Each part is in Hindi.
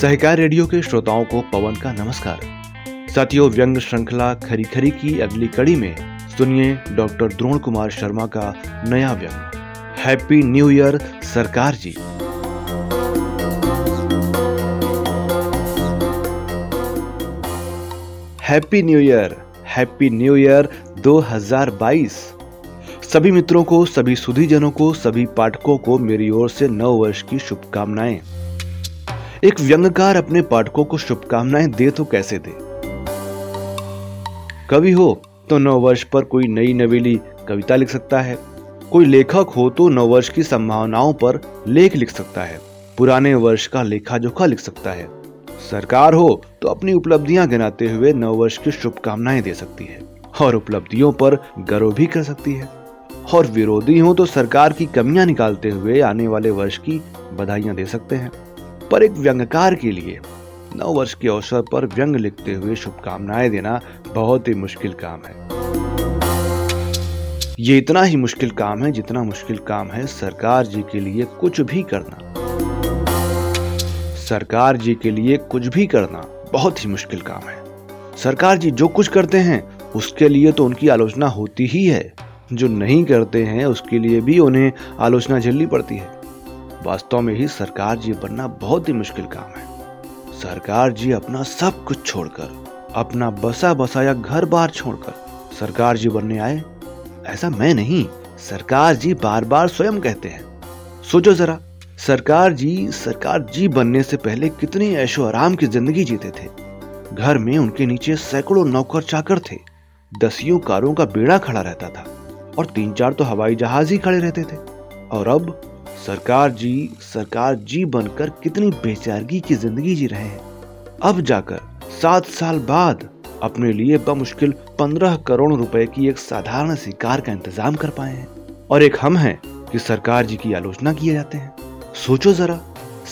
सहकार रेडियो के श्रोताओं को पवन का नमस्कार। साथियों, व्यंग श्रृंखला खरी खरी की अगली कड़ी में सुनिए डॉक्टर द्रोण कुमार शर्मा का नया व्यंग। हैप्पी न्यू ईयर, सरकार जी। Happy new year, happy new year 2022 सभी मित्रों को, सभी सुधीजनों को, सभी पाठकों को मेरी ओर से नव वर्ष की शुभकामनाएँ। एक व्यंगकार अपने पाठकों को शुभकामनाएँ दे तो कैसे दे? कवि हो तो नव वर्ष पर कोई नई नवेली कविता लिख सकता है। कोई लेखक हो तो नव वर्ष की संभावनाओं पर लेख लिख सकता है। पुराने वर्ष का लेखा जोखा लिख सकता है। सरकार हो तो अपनी उपलब्धियाँ गिनाते हुए नव वर्ष की शुभकामनाएँ दे सकती है और उपलब्धियों पर गर्व भी कर सकती है। और विरोधी हो तो सरकार की कमियाँ निकालते हुए आने वाले वर्ष की बधाइयाँ दे सकते हैं। पर एक व्यंगकार के लिए। नव वर्ष के अवसर पर व्यंग लिखते हुए शुभकामनाएँ देना बहुत ही मुश्किल काम है। ये इतना ही मुश्किल काम है जितना मुश्किल काम है सरकार जी के लिए कुछ भी करना। सरकार जी के लिए कुछ भी करना बहुत ही मुश्किल काम है। सरकार जी जो कुछ करते हैं, उसके लिए तो उनकी आलोचना होती ही है। जो नहीं करते हैं, उसके लिए भी उन्हें आलोचना झेलनी पड़ती है। वास्तव में ही सरकार जी बनना बहुत ही मुश्किल काम है। सरकार जी अपना सब कुछ छोड़कर, अपना बसा बसाया घर बार छोड़कर सरकार जी बनने आए? ऐसा मैं नहीं। सरकार जी बार बार स्वयं कहते हैं। सोचो जरा, सरकार जी सरकार जी बनने से पहले कितने ऐशो आराम की ज़िंदगी जीते थे। घर में उनके नीचे सैकड़ों नौकर चाकर थे। दसियों कारों का बेड़ा खड़ा रहता था और तीन चार तो हवाई जहाज़ ही खड़े रहते थे। और अब सरकार जी सरकार जी बनकर कितनी बेचारगी की ज़िंदगी जी रहे हैं। अब जाकर सात साल बाद अपने लिए बमुश्किल पंद्रह करोड़ रुपए की एक साधारण सी कार का इंतज़ाम कर पाए हैं। और एक हम हैं कि सरकार जी की आलोचना किए जाते हैं। सोचो जरा,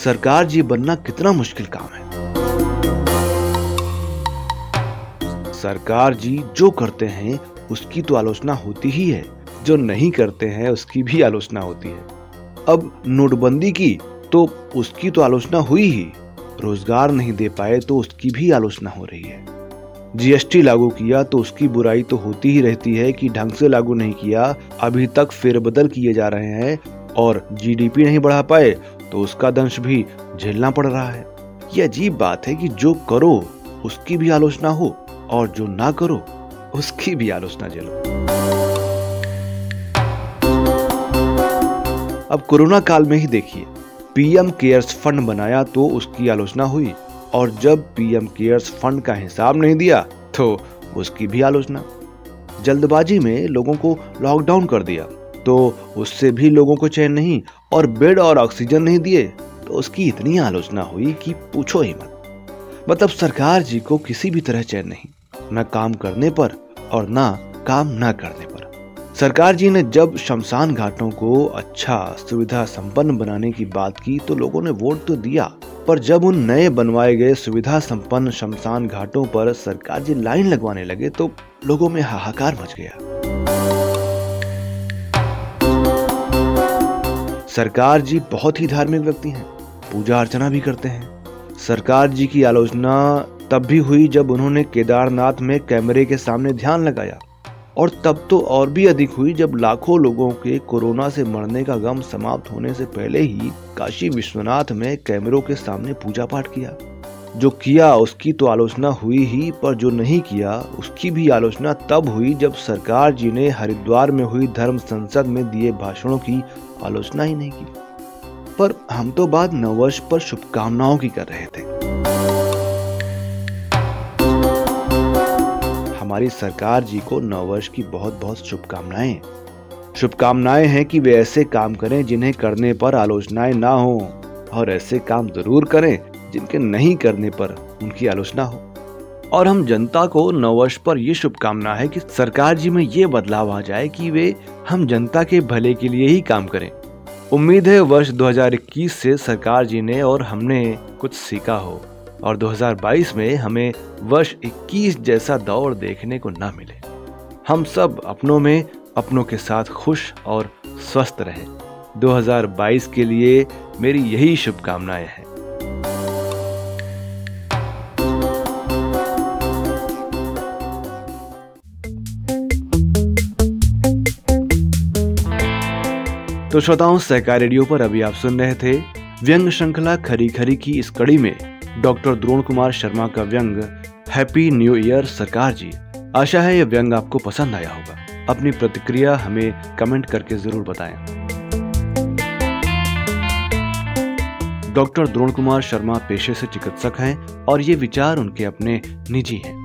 सरकार जी बनना कितना मुश्किल काम है। सरकार जी जो करते हैं, उसकी तो आलोचना होती ही है। जो नहीं करते हैं, उसकी भी आलोचना होती है। अब नोटबंदी की तो उसकी तो आलोचना हुई ही। रोज़गार नहीं दे पाए तो उसकी भी आलोचना हो रही है। जीएसटी लागू किया तो उसकी बुराई तो होती ही रहती है कि ढंग से लागू नहीं किया, अभी तक फेरबदल किए जा रहे हैं और जीडीपी नहीं बढ़ा पाए तो उसका दंश भी झेलना पड़ रहा है। यह अजीब बात है कि जो करो, उसकी भी आलोचना हो और जो ना करो, उसकी भी आलोचना झेलो। अब कोरोना काल में ही देखिए। पीएम केयर्स फंड बनाया तो उसकी आलोचना हुई और जब पीएम केयर्स फंड का हिसाब नहीं दिया तो उसकी भी आलोचना। जल्दबाजी में लोगों को लॉकडाउन कर दिया तो उससे भी लोगों को चैन नहीं और बेड और ऑक्सीजन नहीं दिए तो उसकी इतनी आलोचना हुई कि पूछो ही मत। मतलब सरकार जी को किसी भी तरह चैन नहीं, न काम करने पर और न काम न करने पर। सरकार जी ने जब शमशान घाटों को अच्छा सुविधा संपन्न बनाने की बात की तो लोगों ने वोट तो दिया, पर जब उन नए बनवाए गए सुविधा संपन्न शमशान घाटों पर सरकार जी लाइन लगवाने लगे तो लोगों में हाहाकार मच गया। सरकार जी बहुत ही धार्मिक व्यक्ति हैं, पूजा अर्चना भी करते हैं। सरकार जी की आलोचना तब भी हुई जब उन्होंने केदारनाथ में कैमरे के सामने ध्यान लगाया। और तब तो और भी अधिक हुई जब लाखों लोगों के कोरोना से मरने का गम समाप्त होने से पहले ही काशी विश्वनाथ में कैमरों के सामने पूजा पाठ किया। जो किया, उसकी तो आलोचना हुई ही, पर जो नहीं किया, उसकी भी आलोचना तब हुई जब सरकार जी ने हरिद्वार में हुई धर्म संसद में दिए भाषणों की आलोचना ही नहीं की। पर हम तो बात नववर्ष पर शुभकामनाओं की कर रहे थे। हमारी सरकार जी को नववर्ष की बहुत बहुत शुभकामनाएँ। शुभकामनाएँ हैं कि वे ऐसे काम करें जिन्हें करने पर आलोचनाएँ ना हो और ऐसे काम ज़रूर करें जिनके नहीं करने पर उनकी आलोचना हो। और हम जनता को नववर्ष पर यह शुभकामना है कि सरकार जी में ये बदलाव आ जाए कि वे हम जनता के भले के लिए ही काम करें। उम्मीद है वर्ष 2021 से सरकार जी ने और हमने कुछ सीखा हो। और 2022 में हमें वर्ष 21 जैसा दौर देखने को ना मिले। हम सब अपनों में अपनों के साथ खुश और स्वस्थ रहें। 2022 के लिए मेरी यही शुभकामनाएँ हैं। तो श्रोताओं, सहकार रेडियो पर अभी आप सुन रहे थे व्यंग श्रृंखला खरी खरी की इस कड़ी में। डॉक्टर द्रोण कुमार शर्मा का व्यंग हैप्पी न्यू ईयर सरकार जी। आशा है यह व्यंग आपको पसंद आया होगा। अपनी प्रतिक्रिया हमें कमेंट करके ज़रूर बताएँ। डॉक्टर द्रोण कुमार शर्मा पेशे से चिकित्सक हैं और ये विचार उनके अपने निजी हैं।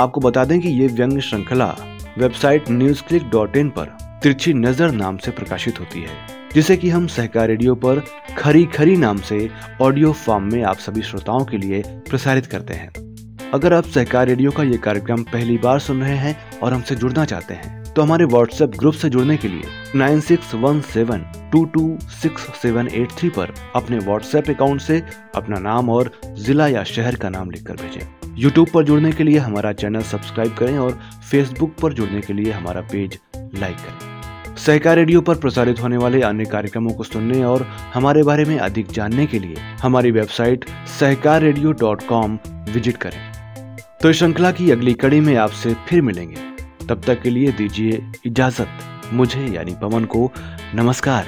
आपको बता दें कि ये व्यंग श्रृंखला website news click dot in पर तिरछी नज़र नाम से प्रकाशित होती है। जिसे कि हम सहकार रेडियो पर खरी खरी नाम से ऑडियो फॉर्म में आप सभी श्रोताओं के लिए प्रसारित करते हैं। अगर आप सहकार रेडियो का ये कार्यक्रम पहली बार सुन रहे हैं और हमसे जुड़ना चाहते हैं तो हमारे व्हाट्सएप ग्रुप से जुड़ने के लिए nine six one seven two two six seven eight three पर अपने व्हाट्सएप अकाउंट से अपना नाम और जिला या शहर का नाम लिखकर भेजें। यूट्यूब पर जुड़ने के लिए हमारा चैनल सब्सक्राइब करें और फेसबुक पर जुड़ने के लिए हमारा पेज लाइक करें। सहकार रेडियो पर प्रसारित होने वाले अन्य कार्यक्रमों को सुनने और हमारे बारे में अधिक जानने के लिए हमारी website Sahkar radio dot com visit करें। तो श्रृंखला की अगली कड़ी में आपसे फिर मिलेंगे। तब तक के लिए दीजिए इजाज़त। मुझे यानी पवन को नमस्कार।